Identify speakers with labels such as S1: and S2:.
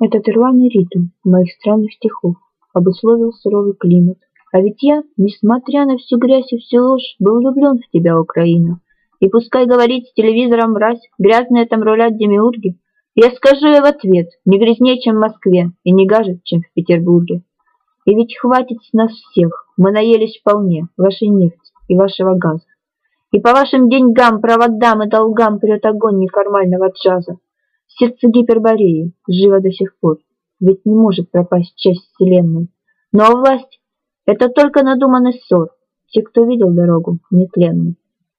S1: Этот рваный ритм моих странных стихов обусловил суровый климат. А ведь я, несмотря на всю грязь и всю ложь, был влюблен в тебя, Украина. И пускай говорит с телевизором мразь, грязные там рулят демиурги, я скажу ей в ответ, не грязнее, чем в Москве, и не гаже, чем в Петербурге. И ведь хватит с нас всех, мы наелись вполне вашей нефти и вашего газа. И по вашим деньгам, проводам и долгам прет огонь неформального джаза. Сердце гипербореи живо до сих пор, ведь не может пропасть часть вселенной. Но власть — это только надуманный ссор, те, кто видел дорогу, нетленный.